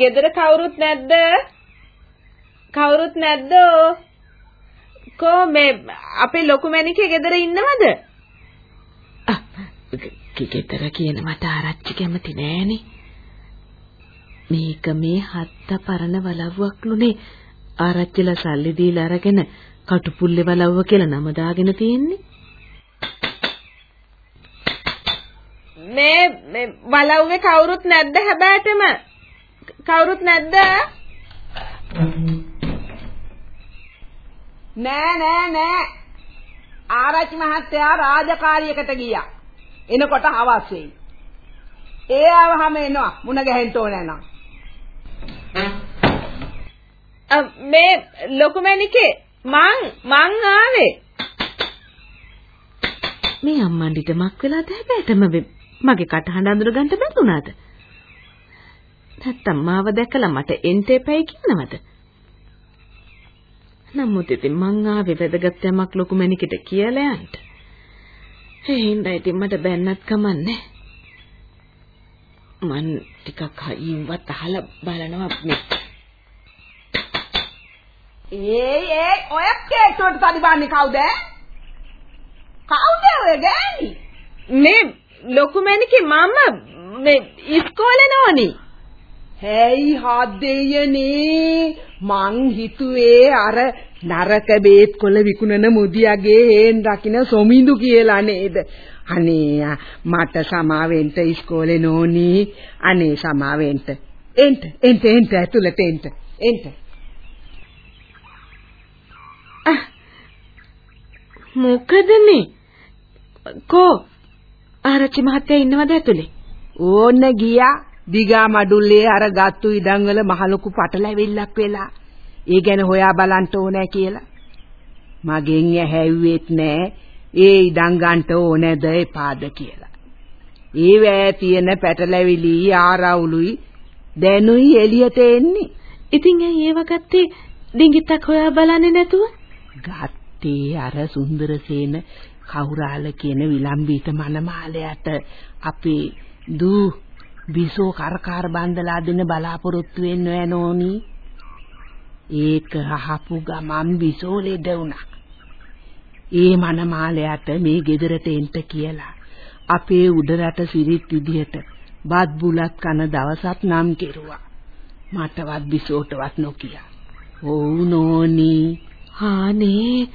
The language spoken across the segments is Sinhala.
ගෙදර කවුරුත් නැද්ද? කවුරුත් නැද්ද? කො මේ අපේ ලොකු මැනිකේ ගෙදර ඉන්නවද? ගෙදර කියන මට ආරච්චි කැමති නෑනේ. මේක මේ හත්ත පරණ වලව්වක්ලුනේ ආරච්චිලා සල්ලි දීලා අරගෙන කටුපුල්ලේ වලව්ව කියලා නම දාගෙන තියෙන්නේ. මේ මේ වලව්වේ කවුරුත් නැද්ද හැබෑටම? කවුරුත් නැද්ද? නෑ නෑ නෑ. ආරච්චි මහත්තයා රාජකාරියකට ගියා. එනකොට හවස් වෙයි. ඒ ආවහම එනවා මුණ ගැහෙන්න ඕන නම්. මේ ලොකු මැනිකේ මං මං ආවේ. මේ අම්මන්ඩිට මක් වෙලාද හැබැයිටම මගේ කටහඬ අඳුර ගන්න බැඳුනාද? නැත්තම් මාව දැකලා මට එන්ට එපයි කියනවද? නමුත් ඉතින් මං ආවේ වැදගත් යමක් ලොකු මැනිකට කියලා යන්න. ඒ හින්දා ඉතින් මට බැන්නත් කමන්නේ. මන් ටිකක් හයින්වත් අහලා බලනවා මේ. ඒ ඒ ඔය කේට්ටුවට තඩිබන්නේ කවුද? කවුද ඔය ගෑණි? මේ ලොකු මැනිකේ මම මේ ඉස්කෝලේ නෝනේ. හැයි හදෙයනේ මං හිතුවේ අර නරක බේත් කොළ විකුණන මුදියාගේ හේන් රකින්න සොමිඳු කියලා නේද? අනේ මට සමාවෙන්ට ඉස්කෝලේ නෝනි. අනේ සමාවෙන්ට. එන්ට එන්ට එන්ට ඇතුළට එන්ට. එන්ට. මොකදනේ කෝ? ආරච්චි මහත්තයා ඉන්නවද ඇතුලේ? ඕන්න ගියා දිගා මඩුල්ලේ අර ගත්තු ඉඩම් වල මහ ලොකු පටලැවිල්ලක් වෙලා. ඒ ගැන හොයා බලන්න ඕනේ කියලා. මගෙන් ඇහැව්වෙත් නෑ ඒ ඉඩම් ගන්නට ඕනේද එපාද කියලා. ඒ වෑ තියෙන පැටලැවිලි ආරවුලුයි දැනුයි එළියට එන්නේ. ඉතින් ඇයි ඒව ගත්තේ? ඩිංගිත්තක් හොයා බලන්නේ නැතුව? ගත්තේ අර සුන්දරසේන කවුරාල කියන විලම්බීත මනමාලයට. අපේ දූ බිසෝ කරකාර බන්දලා දෙන්න බලාපොරොත්තු වෙන්න නෝනි. ඒක අහපු ගමන් බිසෝ ලෙඩ වුණා. ඒ මනමාලයට මේ ගෙදරට එන්න කියලා අපේ උඩරට සිරිත් විදියට බත් බුලත් කන දවසක් නම් කෙරුවා. මටවත් බිසෝටවත් නොකිය. ඔව් නෝනි. හානේ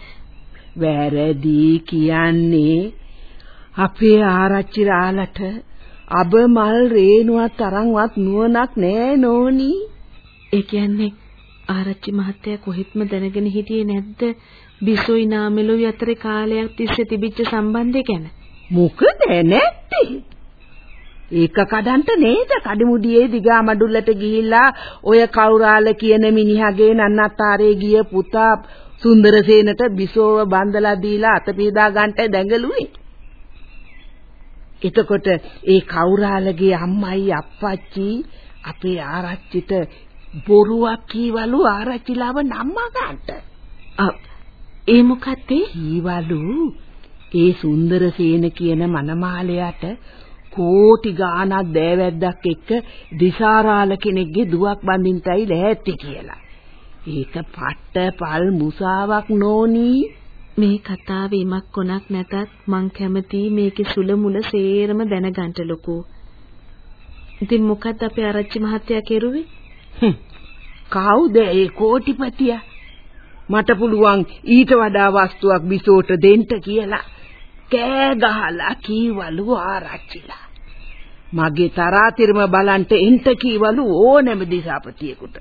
වැරදි කියන්නේ අපේ ආරච්චි රාලට අබ මල් රේනුවක් තරම්වත් නුවණක් නෑ නෝනි. ඒ කියන්නේ ආරච්චි මහත්තයා කොහෙත්ම දැනගෙන හිටියේ නැද්ද බිසෝයි නාමෙලුයි අතරේ කාලයක් තිස්සේ තිබිච්ච සම්බන්ධය ගැන? මොකද නැත්තේ? ඒක කඩන්ට නේද කඩිමුඩියේ දිගා මඩුල්ලට ගිහිල්ලා ඔය කවුරාල කියන මිනිහගේ නන්නත්තාරේ ගිය පුතා සුන්දරසේනට බිසෝව බන්දලා දීලා අත පීදා ගන්නට දැඟලුවේ. එතකොට ඒ කවුරාලගේ අම්මයි අප්පච්චි අපේ ආරච්චිට බොරුවක් කීවලු ආරච්චිලාව නම්මා ගන්නට. ඒ මොකද්ද? කීවලු ඒ සුන්දරසේන කියන මනමාලයට කෝටි ගාණක් දෑවැද්දක් එක්ක දිසාරාල කෙනෙක්ගේ දුවක් බඳින්නයි ලෑස්ති කියලා. ඒක පට්ට පල් මුසාවක් නෝනී මේ කතාවේ ඉමක් කොනක් නැතත් මං කැමතියි මේකේ සුල මුල සේරම දැනගන්න ලොකෝ. ඉතින් මොකද්ද අපේ ආරච්චි මහත්තයා කෙරුවේ? කවුද ඒ කෝටිපතියා? මට පුළුවන් ඊට වඩා වස්තුවක් බිසෝට දෙන්න කියලා කෑ ගහලා කීවලු ආරච්චිලා. මගේ තරාතිරම බලන්ට එන්ට කීවලු ඕනෑම දිසාපතියෙකුට.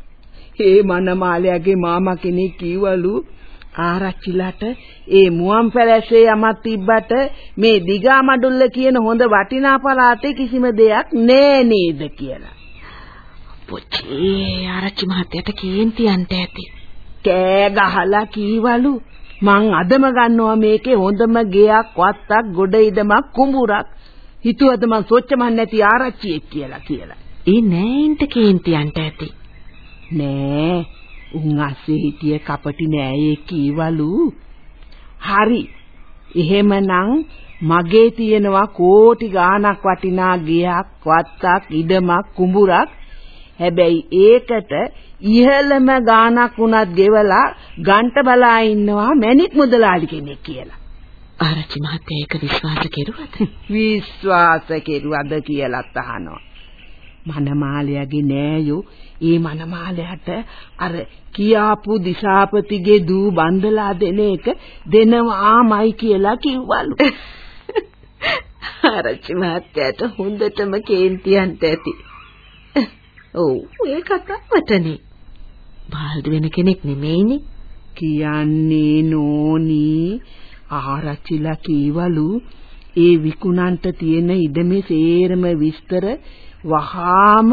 ඒ මනමාලයාගේ මාමා කෙනෙක් කීවලු ආරච්චිලාට ඒ මුවන් පැලැස්සේ යමක් තිබ්බට මේ දිගා මඩුල්ල කියන හොඳ වටිනා පළාතේ කිසිම දෙයක් නෑ නේද කියලා. පොචේ ආරච්චි මහත්තයාට කේන්තියන්ට ඇති. කෑ ගහලා කීවලු මං අදම ගන්නවා මේකේ හොඳම ගෙයක් වත්තක් ගොඩ ඉදමක් කුඹුරක් හිතුවද මං සොච්චමන් නැති ආරච්චියෙක් කියලා කියලා. ඒ නෑයින්ට කේන්තියන්ට ඇති. නෑ උන් අස්සේ හිටිය කපටි නෑයේ කීවලු හරි එහෙමනම් මගේ තියෙනවා කෝටි ගාණක් වටිනා ගෙයක් වත්තක් ඉඩමක් කුඹුරක් හැබැයි ඒකට ඉහළම ගාණක් උනත් ගෙවලා ගන්ට බලා ඉන්නවා මැණික් මුදලාලි කෙනෙක් කියලා. ආරච්චි මහත්තයා ඒක විශ්වාස කෙරුවද? විශ්වාස කෙරුවද කියලාත් අහනවා. මනමාලයාගේ නෑයෝ ඒ මනමාලයට අර කියාපු දිසාපතිගේ දූ බන්දලා දෙන එක දෙනවාමයි කියලා කිව්වලු. ආරච්චි මහත්තයාට හොඳටම කේන්තියන්ට ඇති. ඔව් ඒ කතාවටනේ. බාල්ද වෙන කෙනෙක් නෙමෙයිනේ. කියන්නේ නෝනි ආරච්චිලා කීවලු ඒ විකුණන්ට තියෙන ඉඩමේ සේරම විස්තර වහාම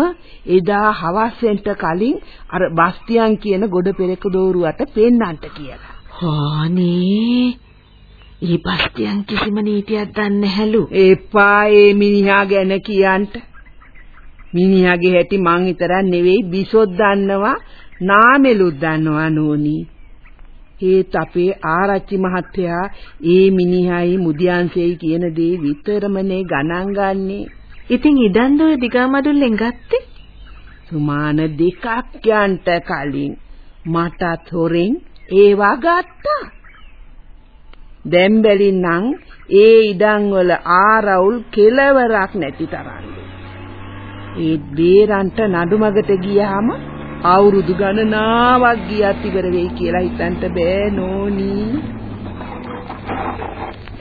එදා හවස් වෙන්න කලින් අර බස්තියන් කියන ගොඩ පෙරක දෝරුවට පෙන්නන්ට කියලා. හානේ. ඊ බස්තියන් කිසිම නීතියක් දන්නේ නැහැලු. එපා ඒ මිනිහා ගැන කියන්ට. මිනිහාගේ හැටි මං විතරක් නෙවෙයි බිසොත් දන්නවා නාමෙලුත් දන්නවා නෝනි. ඒත් අපේ ආරච්චි මහත්තයා ඒ මිනිහයි මුදියන්සෙයි කියන දේ විතරමනේ ගණන් ගන්නේ. ඉතින් ඉදන් දොය දිගමඩුල්ලෙන් ගත්තේ? සුමාන දෙකක් යන්ට කලින් මටත් හොරෙන් ඒවා ගත්තා. දැන් බැලින්නම් ඒ ඉඩම් වල ආරවුල් කෙලවරක් නැති තරම්ලු. ඒ බේරන්ට නඩුමගට ගියාම අවුරුදු ගණනාවක් ගියත් ඉවර වෙයි කියලා හිතන්න බෑ නෝනි.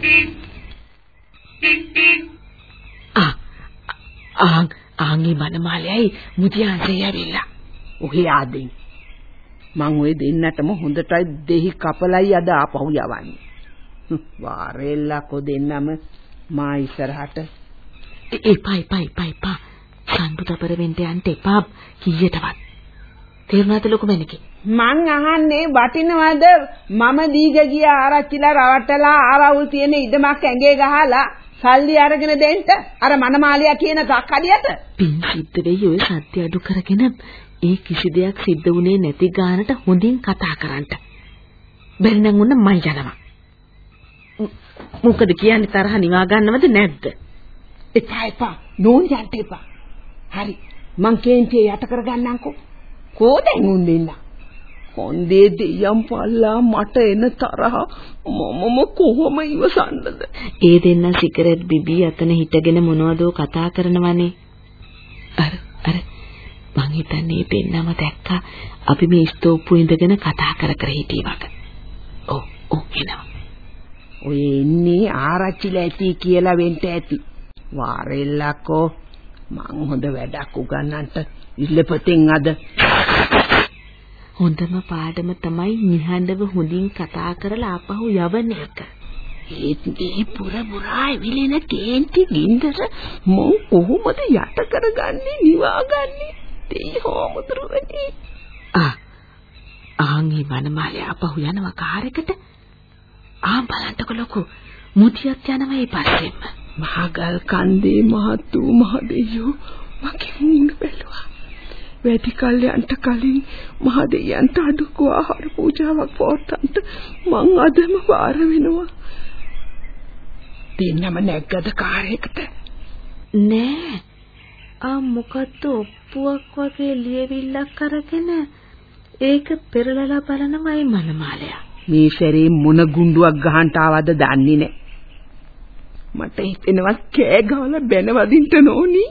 ආ ආන් ආන්ගේ මනමාලයයි මුදියාන්සේ ඇවිල්ලා. ඔහේ ආදෙන්. මං ওই දෙන්නටම හොඳටයි දෙහි කපලයි අද ආපහු යවන්නේ. වාරෙල්ලා කො දෙන්නම මා ඉස්සරහට එපා එපා එපා එපා. සම්පුතපර වෙන්න යන්න එපා කීයටවත්. තේරුණාද ලොකු මැනිකේ? මං අහන්නේ වටිනවද මම දීග ගිය ආරච්චිලා රවට්ටලා ආරවුල් තියෙන ඉඩමක් ඇඟේ ගහලා සල්ලි අරගෙන දෙන්න අර මනමාලියා කියන තක්කඩියට පින් සිද්ධ වෙයි ඔය සත්‍ය අඩු කරගෙන ඒ කිසි දෙයක් සිද්ධ වුණේ නැති ගානට හොඳින් කතා කරන්න. බැරි නම් උන්න මං යනවා. මොකද කියන්නේ තරහ නිවා ගන්නවද නැද්ද? එපා එපා නෝන් යන්න එපා. හරි මං කේන්තිය යට කරගන්නම්කෝ. කොහෙන් උන් දෙන්න? හොන්දේ දෙයම් පල්ලා මට එන තරහ මමම කොහොම ඉවසන්නද? ඒ දෙන්න සිගරට් බිබී අතන හිටගෙන මොනවදෝ කතා කරනවනේ. අර අර මං හිතන්නේ දෙන්නම දැක්කා අපි මේ ස්තෝප්පු ඉඳගෙන කතා කර කර හිටිය වගේ. ඔව් ඔව් එනවා. ඔය එන්නේ ආරච්චිලා ඇති කියලා වෙන්න ඇති. වාරෙල්ලකෝ මං හොඳ වැඩක් උගන්නන්නට ඉල්ලපතෙන් අද හොඳම පාඩම තමයි නිහඬව හොඳින් කතා කරලා ආපහු යවන එක. ඒත් මේ පුර පුරා විලෙන කේන්ති ගින්දර මං කොහොමද යට කරගන්නේ නිවාගන්නේ? තේ හොමුදුරුවනේ. ආ ආන්ගේ වනමාලේ ආපහු යනවා කාර් එකට. ආ බලන්නකො ලොකු මුතියක් යනවා ඒ පස්සෙම. මහගල් කන්දේ මහතු මහදෙයෝ මගේ මූණ බැලුවා. වැඩි කල්යන්ට කලින් මහදෙයන්ට අඩුකෝ ආහාර පූජාවක් පවත්තන්ට මං අදම වාර වෙනවා. දෙන්නම නැග්ගද කාර්යයකට නෑ. ආ මොකද්ද ඔප්පුවක් වගේ ලියවිල්ලක් අරගෙන? ඒක පෙරලලා බලනවයි මනමාලයා. මේ සැරේ මොන ගුඬුවක් ගහන්න ආවද දන්නේ නෑ. මට හිතෙනවා කෑ ගහලා බැනවදින්න නෝනි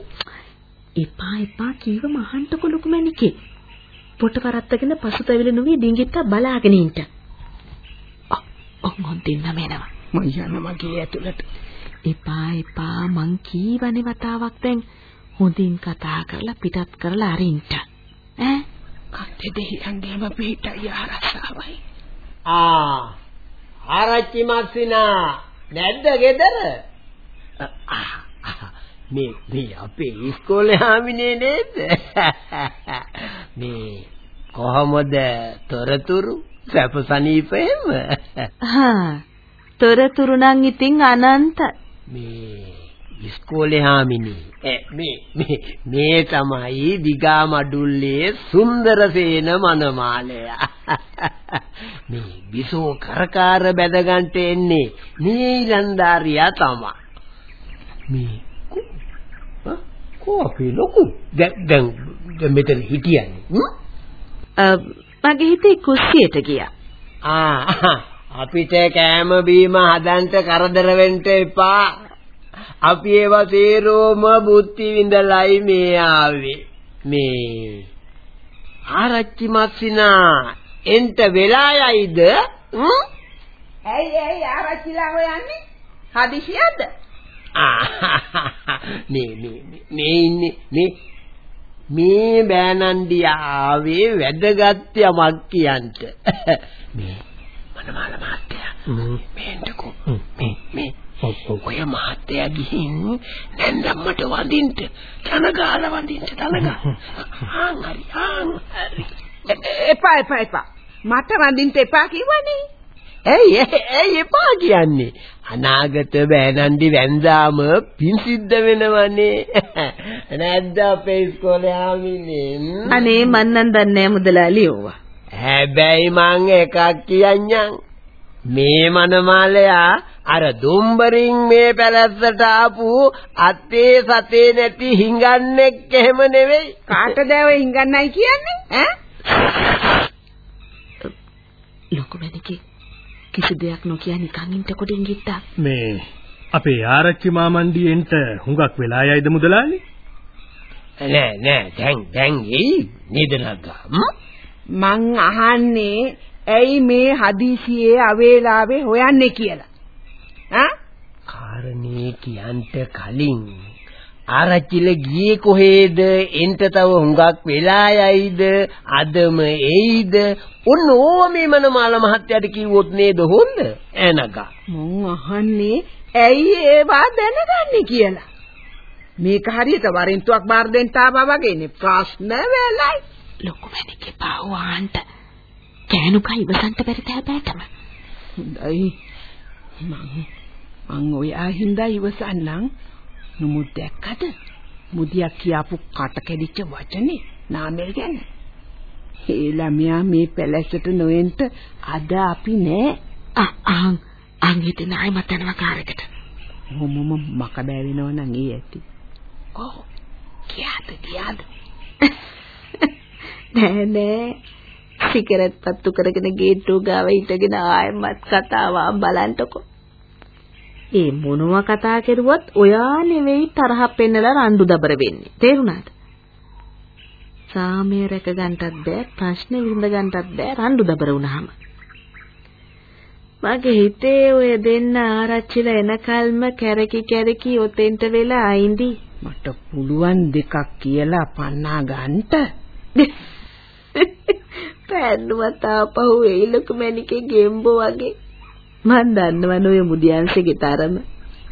එපා එපා කීව මහන්ටකො ලොකු මැනිකේ පොට කරත්තගෙන පසුතැවිලි නොවි ඩිංගිත්තා බලාගෙන ඉන්න. ඔව් ඔන් දෙන්නම එනවා. මං යන මගේ ඇතුළට. එපා එපා මං කීවනේ වතාවක් දැන් හොඳින් කතා කරලා පිටත් කරලා අරින්න. ඈ කන්දේ දෙහියන්ගේම පිටයි ආරසාවයි. ආ ආරච්චි මස්සිනා නැද්ද ගෙදර? මේ මේ අපේ ඉස්කෝලේ හාමිනේ නේද? මේ කොහොමද තොරතුරු සැපසනීපෙම? හා තොරතුරු නම් ඉතින් අනන්ත. මේ ඉස්කෝලේ හාමිනේ මේ මේ මේ තමයි දිගා මඩුල්ලේ සුන්දරසේන මනමාලයා මේ බිසෝ කරකාර බැදගන්ට එන්නේ මේ ඊලන්දාරියා තමයි මේ කෝ අපේ ලොකු දැන් දැන් මෙතන හිටියන්නේ. මගේ හිතේ කුස්සියට ගියා. ආ අපිට කෑම බීම හදන්න කරදර වෙන්න එපා. අපි ඒවා තේරෝම බුද්ධි විඳලයි මේ ආවේ. මේ ආරච්චි මස්සිනා එන්ට වෙලා යයිද ඇයි ඇයි ආරච්චිලා හොයන්නේ හදිසියද මේ මේ මේ ඉන්නේ මේ මේ බෑනන්ඩි ආවේ වැදගත් යමක් කියන්ට. මේ මනමාල මහත්තයා මේන්ටකෝ මේ මේ ඔය මහත්තයා ගිහින් නැන්දම්මට වඳින්න තනගාල වඳින්න තනගා ආන් හරි ආන් හරි. එපා එපා එපා. මට වඳින්න එපා කිව්වනේ. ඇයි ඇයි එපා කියන්නේ අනාගත බෑනන්ඩි වැන්දාම පින් සිද්ධ වෙනවනේ. නැද්ද අපේ ඉස්කෝලේ ආමිනේ? අනේ මන් නම් දන්නේ මුදලාලි ඕවා හැබැයි මං එකක් කියන්නම්. මේ මනමාලයා අර දුම්බරින් මේ පැලැස්සට ආපු අත්තේ සතේ නැති හිඟන්නෙක් එහෙම නෙවෙයි. කාටද ඔය හිඟන්නයි කියන්නේ? ඈ? ලොකු මැනිකේ කිසි දෙයක් නොකිය නිකන් ඉන්න කොටින් ගිට්ටා. මේ අපේ ආරච්චි මාමණ්ඩියෙන්ට හුඟක් වෙලා යයිද මුදලාලි? නෑ නෑ. දැන් දැන් එයි නේද නගා මං අහන්නේ ඇයි මේ හදිසියේ අවේලාවේ හොයන්නේ කියලා? ඈ කාරණේ කියන්ට කලින් ආරච්චිල ගියේ කොහෙද? එන්ට තව හුඟක් වෙලා යයිද? අදම එයිද? ඔන්න ඕව මේ මනමාල මහත්තයාට කිව්වොත් නේද හොඳ? එනගා මං අහන්නේ ඇයි ඒවා දැනගන්නේ කියලා? මේක හරියට වරින්තුවක් බාර දෙන්න ආවා වගේනේ ප්‍රශ්න වෙලයි. ලොකු මැනිකේ පාවාන්ට කෑනුකා ඉවසන්ට බැරි තැබෑටම හොඳයි. මං මං ඔය ආහින්දා ඉවසන්නම් නමුත් දැක්කද මුදියක් කියපු කට කැඩිච්ච වචනේ නාමල් ගැන. ඒ ළමයා මේ පැලැස්සට නොෙන්ට අද අපි නෑ. අහං අංගිත නයි මතනවා කාරකට මොමම මක බෑවෙනව නම් ඒ ඇති. ඔව්. කියාද කියාද නෑ නෑ. සිගරට් පත්තු කරගෙන ගේට්ටුව ගාව හිටගෙන ආයෙමත් කතාව බලන්ටකෝ ඒ මොනවා කතා කරුවත් ඔයා නෙවෙයි තරහ පෙන්නලා රණ්ඩු දබර වෙන්නේ. තේරුණාද? සාමය රැක ගන්නටත් බෑ, ප්‍රශ්න විඳ ගන්නටත් බෑ රණ්ඩු දබර වුණාම. මගේ හිතේ ඔය දෙන්න ආරච්චිලා එනකල්ම කැරකි කැරකි ඔතෙන්ට වෙලා අයින්දි. මට පුළුවන් දෙකක් කියලා පන්නා ගන්නට. පෑන්නුවත් ආපහු එයි ලොකු මැනිකේ ගෙම්බෝ වගේ. මන් දන්නවනේ ඔය මුදියන්සේගේ තරම.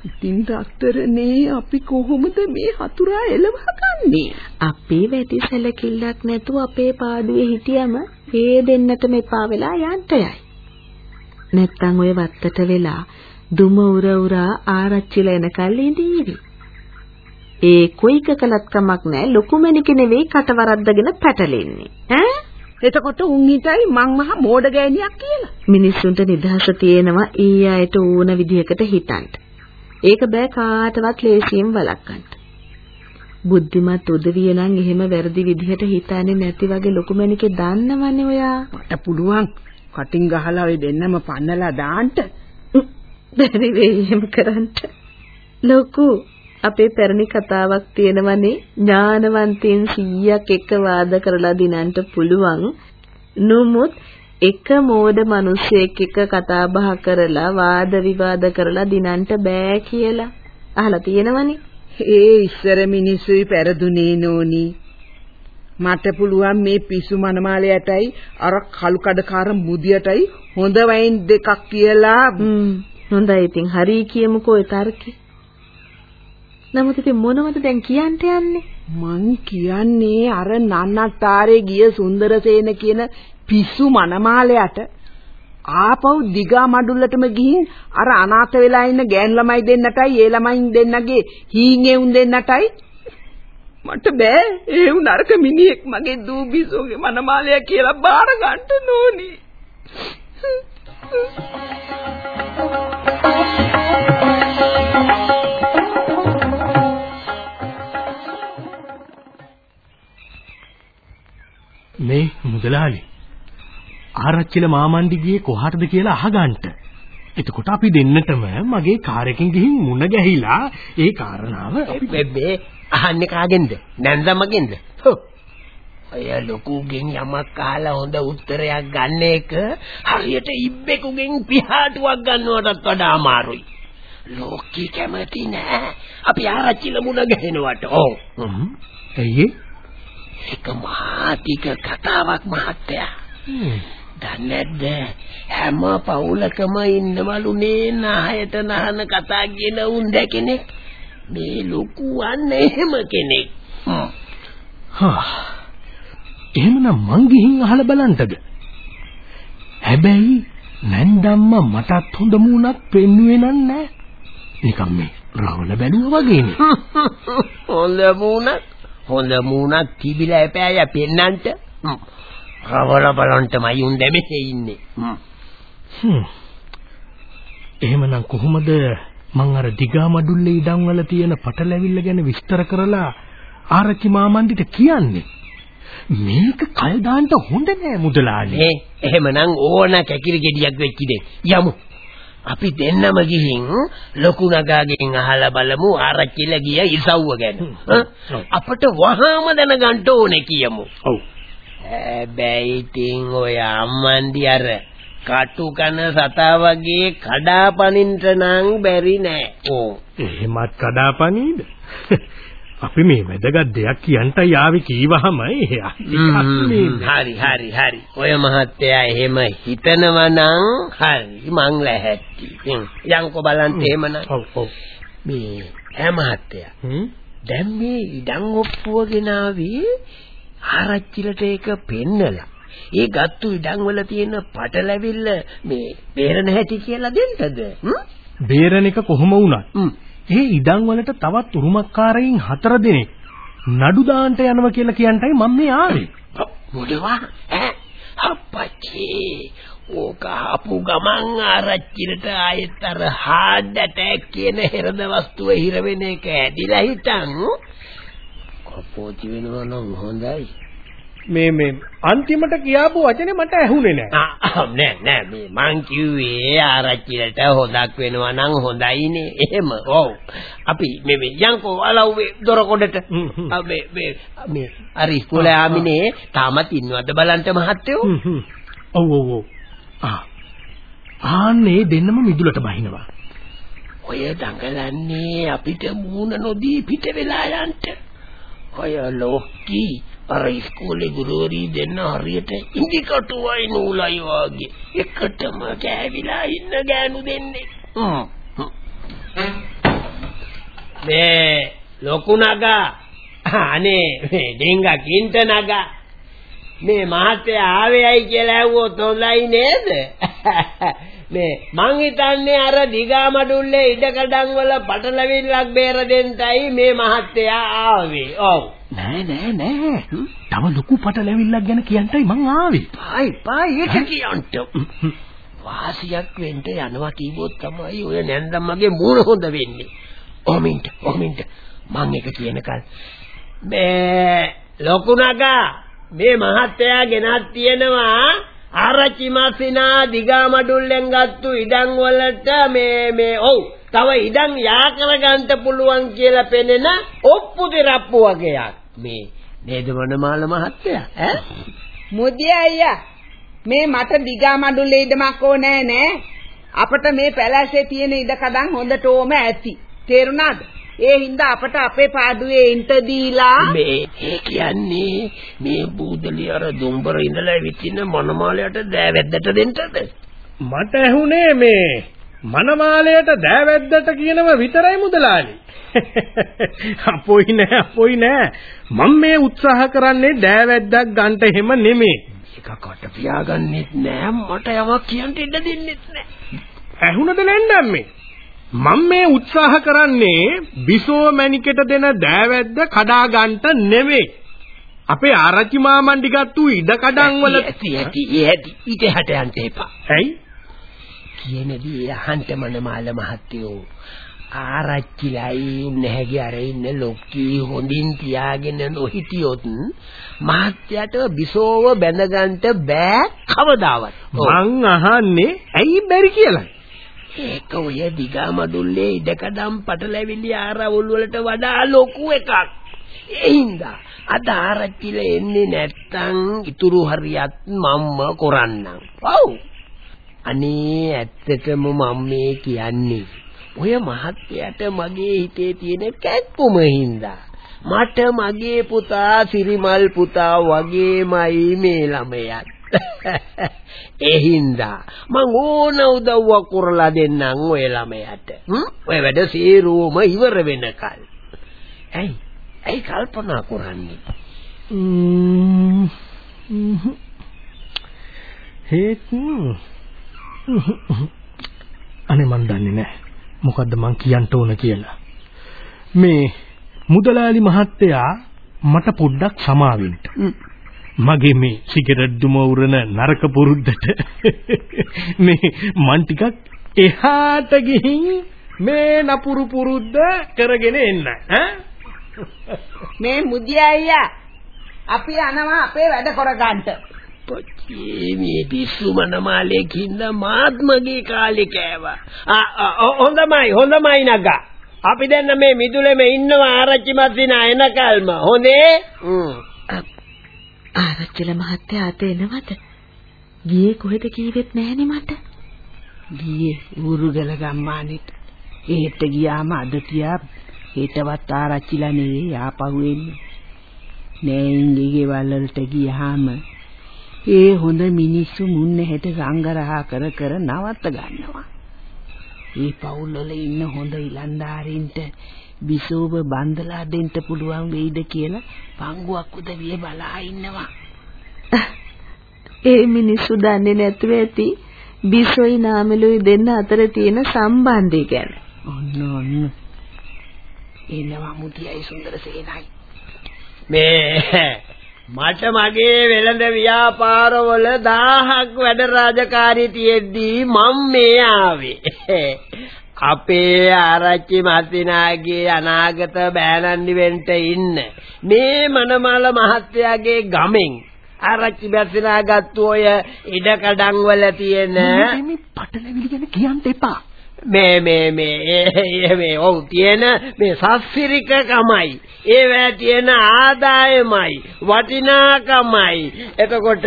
ඉතින් ඩාක්ටරනේ අපි කොහොමද මේ හතුරා එලවහගන්නේ? අපේ වැඩි සැලකිල්ලක් නැතුව අපේ පාඩුවේ හිටියම ඒ දෙන්නටම එපා වෙලා යන්න යයි. නැත්තම් ඔය වත්තට වෙලා දුම උර උරා ආරච්චිලා එනකල් ඉඳීවි. ඒ කොයික කලත් කමක් නැහැ ලොකු මැනික නෙවෙයි කට වරද්දගෙන පැටලෙන්නේ. ඈ එතකොට උන් හිතයි මං මහ මෝඩ ගෑණියක් කියලා. මිනිස්සුන්ට නිදහස තියෙනවා ඊ අයට ඕන විදිහකට හිතන්න. ඒක බෑ කාටවත් ලේසියෙන් වළක්වන්න. බුද්ධිමත් උදවිය නම් එහෙම වැරදි විදිහට හිතන්නේ නැති වගේ ලොකු මැනිකේ දන්නවනේ ඔයා. මට පුළුවන් කටින් ගහලා ඔය දෙන්නම පන්නලා දාන්න. බැරි වෙයි එහෙම කරන්න. ලොකු අපේ පැරණි කතාවක් තියෙනවනේ. ඥානවන්තයන් 100ක් එක වාද කරලා දිනන්න පුළුවන්. නමුත් එක මෝඩ මිනිහෙක් එක කතා බහ කරලා වාද විවාද කරලා දිනන්න බෑ කියලා අහලා තියෙනවනේ. ඒ ඉස්සර මිනිස්සුයි පෙරදුනේ නෝනි. මට පුළුවන් මේ පිස්සු මනමාලයටයි අර කළු කඩකාර මුදියටයි හොඳ වයින් දෙකක් කියලා. හොඳයි. ඉතින් හරි කියමුකෝ ඒ තර්කේ. නමුත් ඉතින් මොනවද දැන් කියන්න යන්නේ? මං කියන්නේ අර නන්නත්තාරේ ගිය සුන්දරසේන කියන පිස්සු මනමාලයට ආපහු දිගා මඩුල්ලටම ගිහින් අර අනාථ වෙලා ඉන්න ගෑන් ළමයි දෙන්නටයි ඒ ළමයින් දෙන්නගේ හීන් එවුන් දෙන්නටයි. මට බෑ. ඒ උන් නරක මිනිහෙක් මගේ දූ බිසෝගේ මනමාලය කියලා බාර ගන්න නෝනි මේ මුදලාලි ආරච්චිල මාමණ්ඩි ගියේ කොහටද කියලා අහගන්න. එතකොට අපි දෙන්නටම මගේ කාර් එකෙන් ගිහින් මුණ ගැහිලා ඒ කාරණාව අපි මේ අහන්නේ කාගෙන්ද? නැන්දමගෙන්ද? හො. අය ලොකුගෙන් යමක් අහලා හොඳ උත්තරයක් ගන්න එක හරියට ඉබ්බෙකුගෙන් පිහාටුවක් ගන්නවටත් වඩා අමාරුයි. ලෝකී කැමති නෑ. අපි ආරච්චිල මුණ ගැහෙනවට. ඔව්. ඇයි ඒ? ඒක මහා ටික කතාවක් මහත්තයා. දන්නේ නැද්ද හැම පවුලකම ඉන්නවලු නේ නහයට නහන කතා කියන උන් දැකෙනෙක් මේ ලොකු අන්න එහෙම කෙනෙක්. හා. එහෙමනම් මං ගිහින් අහලා බලන්නද? හැබැයි නැන්දම්ම මටත් හොඳ මූණක් පෙන්නුවේ නෑ. නිකම් මේ රවල බැලුවා වගේනේ. හොඳ මූණක් හොඳ මූණක් තිබිලා එපෑය පෙන්නන්ට. රවල බලන්ටමයි උන් දැමෙහි ඉන්නේ හ්ම්. හ්ම්. එහෙමනම් කොහොමද මං අර දිගා මඩුල්ලේ ඉඩම් වල තියෙන පටලැවිල්ල ගැන විස්තර කරලා ආරච්චි මාමණ්ඩිට කියන්නේ? මේක කල් දාන්න හොඳ නෑ මුදලාලි. එහෙමනම් ඕන කැකිරි ගෙඩියක් වෙච්ච දෙ යමු අපි දෙන්නම ගිහින් ලොකු නගාගෙන් අහලා බලමු ආරච්චිල ගිය ඉසව්ව ගැන? අපට වහාම දැනගන්න ඕනේ කියමු ඔව්. හැබැයි ඉතින් ඔය අම්මන්ඩි අර කටු කන සතා වගේ කඩාපනින්ට නම් බැරි නෑ. ඕ. එහෙමත් කඩාපනීද? අපි මේ වැදගත් දෙයක් කියන්ට යාවි කීවහම එයා හරි හරි හරි. ඔය මහත්තයා එහෙම හිතනවා නම් හරි මං ලැහැත්ති. යන්කෝ බලන්න එහෙමනම්. ඔව් ඔව්. මේ ඈ මහත්තයා දැන් මේ ඉඩම් ඔප්පුව ගෙනාවේ ආරච්චිලට ඒක පෙන්නලා ඒ ගත්තු ඉඩම් වල තියෙන පටලැවිල්ල මේ බේරණ හැටි කියලා දෙන්නද හ්ම්? බේරණ එක කොහොම වුණත් හ්ම්. ඒ ඉඩම් වලට තවත් උරුමකාරයින් හතර දෙනෙක් නඩු දාන්නට යනවා කියලා කියන්ටයි මම මේ ආවේ. මොනවා? ඈ? අප්පච්චි! ඕක ආපු ගමන් ආරච්චිලට ආයෙත් අර හાર્ට් ඇටැක් කියන හෙරද වස්තුව හිර වෙන එක ඇදිලා හිටන්. කපෝචි වෙනවා නම් හොඳයි මේ මේ අන්තිමට කියාපු වචනේ මට ඇහුනේ නෑ. නෑ නෑ මේ මං කිව්වේ ආරච්චිලට හොදක් වෙනවා නම් හොඳයිනේ එහෙම ඔව් අපි මේ මේ යන්කෝ අලව්වේ දොර කොටට මේ මේ මේ අර ඉස්කෝලේ ආමිනේ තාමත් ඉන්නවද බලන්න මහත්තයෝ. ඔව් ඔව් ඔව්. ආ. ආන්නේ දෙන්නම මිදුලට බහිනවා. ඔය දඟලන්නේ අපිට මූණ නොදී පිට වෙලා යන්න. ඔය ලෝකී අර ඉස්කෝලේ ගුරුවරී දෙන්න හරියට ඉඟි කටුවයි නූලයි වගේ එකටම ගෑවිලා ඉන්න ගෑනු දෙන්නේ. හ්ම්. හ්ම්. මේ ලොකු නගා අනේ මේ ඩෙංගා කින්ට නගා මේ මහත්තයා ආවේයි කියලා ඇහුවොත් හොඳයි නේද? මේ මං හිතන්නේ අර දිගාමඩුල්ලේ ඉඩකඩම් වල පටලවිල්ලක් බේර දෙන්නයි මේ මහත්තයා ආවේ. ඔව්. නෑ නෑ නෑ. තව ලොකු පටලැවිල්ලක් ගැන කියන්ටයි මං ආවේ. පායි පායි ඒක කියන්න. වාසියක් වෙන්න යනවා කිව්වොත් තමයි ඔය නැන්දම්මගේ මූණ හොඳ වෙන්නේ. ඔමින්ට ඔමින්ට මං එක කියනකල් මේ ලොකු නගා මේ මහත්තයා ගෙනත් තියෙනවා ආරච්චි මාසිනා දිගාමඩුල්ලෙන් ගත්තු ඉඩම් වලට මේ මේ ඔව් තව ඉඩම් යා කරගන්න පුළුවන් කියලා පෙනෙන ඔප්පු දිරප්පු වගේක් මේ නේද වනමාල මහත්තයා? ඈ? මුදිය අයියා මේ මට දිගා මඩුල්ලේ ඉඩමක් ඕනේ නෑ. අපිට මේ පැලැස්සේ තියෙන ඉඩකඩම් හොඳට ඕම ඇති. තේරුණාද? ඒ හින්දා අපට අපේ පාඩුවේ ඉන්ට දීලා මේ ඒ කියන්නේ මේ බූදලිය අර දුම්බර ඉඳලා විචින්න මොනමාලයට දෑවැද්දට දෙන්නද? මට ඇහුනේ මේ මනමාලයට දෑවැද්දට කියනව විතරයි මුදලාලි. අපොයි නෑ අපොයි නෑ. මම මේ උත්සාහ කරන්නේ දෑවැද්දක් ගන්නට එහෙම නෙමෙයි. ඒක කට පියාගන්නෙත් නෑ මට යමක් කියන්න ඉඩ දෙන්නෙත් නෑ. ඇහුණද නැන්දම්මේ? මම මේ උත්සාහ කරන්නේ බිසෝ මැණිකෙට දෙන දෑවැද්ද කඩා ගන්නට නෙමෙයි. අපේ ආරච්චි මාමණ්ඩි ගත්තු ඉඩ කඩන් වල ඇති ඇති ඇති ඊට හැට යන්න එපා. ඇයි? කියනදී අහන්ත මනමාල මහත්තයෝ ආරච්චිලයි නැහැගේ අර ඉන්න ලොක්කී හොඳින් තියාගෙන නොහිටියොත් මහත්යට බිසෝව බැඳගන්න බෑ කවදාවත්. මං අහන්නේ ඇයි බැරි කියලා. ඒක ඔය දිගා මදුල්ලේ ඉඩකඩම් පටලැවිලි ආරවුල් වලට වඩා ලොකු එකක්. ඒ හින්දා අද ආරච්චිල එන්නේ නැත්තම් ඉතුරු හරියත් මම්ම කරන්නම්. ඔව්. අනේ ඇත්තටම මම මේ කියන්නේ ඔය මහත්යට මගේ හිතේ තියෙන කැක්කුම හින්දා මට මගේ පුතා සිරිමල් පුතා වගේමයි මේ ළමයාත් ඒ හින්දා. මං ඕන උදව්වක් කරලා දෙන්නම් ඔය ළමයාට. ඔය වැඩ සීරුවම ඉවර වෙනකල් ඇයි? ඇයි කල්පනා කරන්නේ? හේත් අනේ මන් දන්නේ නැහැ. මොකද්ද මං කියන්න ඕන කියලා. මේ මුදලාලි මහත්තයා මට පොඩ්ඩක් සමාවෙන්න. මගේ මේ සිගරට් දුම උරන නරක පුරුද්දට මේ මන් ටිකක් එහාට ගිහින් මේ නපුරු පුරුද්ද කරගෙන එන්න ඈ මේ මුදිය අයියා අපි යනවා අපේ වැඩ කරගන්න. පොච්චේ මේ පිස්සු මනමාලේකින්ද මාත්මගේ කාලේ කෑවා. හොඳමයි හොඳමයි නගා. අපි දැන් මේ මිදුලෙම ඉන්නවා ආරච්චි මස්සිනා එනකල්ම. හොඳේ? ආරච්චිල මහත්තයා අත එනවද? ගියේ කොහෙද කීවෙත් නැහනේ මට. ගියේ ඌරුගල ගම්මානෙට. එහෙට ගියාම අද තියා හෙටවත් ආරච්චිලා නෙවෙයි ආපහු එන්නේ. නෑයින්ගේ ගෙවල් වලට ගියාම ඒ හොඳ මිනිස්සු මුන්න හෙට සංගරහා කර කර නවත්ත ගන්නවා. ඒ පවුල් වල ඉන්න හොඳ ඉලන්දාරින්ට බිසෝව බන්දලා දෙන්න පුළුවන් වෙයිද කියලා පංගුවක් උදවිය බලා ඉන්නවා. ඒ මිනිස්සු දන්නේ නැතුව ඇති බිසෝයි නාමලුයි දෙන්න අතර තියෙන සම්බන්ධය ගැන. ඔන්න ඔන්න. එනවා මුතියයි සුන්දරසේනයි. මේ මට මගේ වෙළඳ ව්‍යාපාරවල 1000ක් වැඩ රාජකාරී තියෙද්දී මම මේ ආවේ. අපේ ආරච්චි මහත්ිනාගේ අනාගත බෑනන්නි වෙන්න ඉන්න මේ මනමාල මහත්තයාගේ ගමෙන් ආරච්චි බැස්සිනා ගත්තු ඔය ඉඩකඩම් වල තියෙන මේ පටලවිලි ගැන කියන්න එපා. මේ මේ මේ මේ ඔව් තියෙන මේ සස්සිරිකකමයි ඒවැ තියෙන ආදායමයි. වටිනාකමයි. එතකොට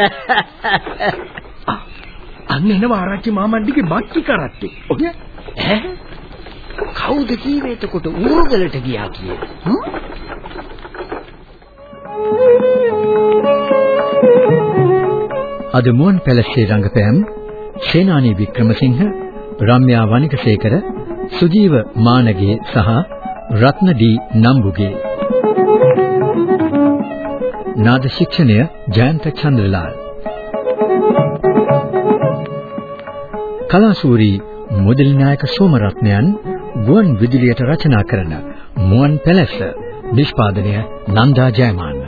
අන්න එනවා ආරච්චි මාමණ්ඩිගේ බක්කි කරත්තේ. ඔය ඈ? කවුද කීවේ එතකොට ඌරුගලට ගියා කියලා අද මුවන් පැලස්සේ රංගපෑම් සේනානී වික්‍රමසිංහ රම්‍යා වනිකසේකර සුජීව මානගේ සහ රත්න ඩී නම්බුගේ. නාද ශික්ෂණය ජයන්ත චන්ද්‍රලාල්. කලාසූරි මුදලි නායක සෝමරත්නයන් ගුවන් විදුලියට රචනා කරන මුවන් පැලැස්ස නිෂ්පාදනය නන්දා ජයමාන.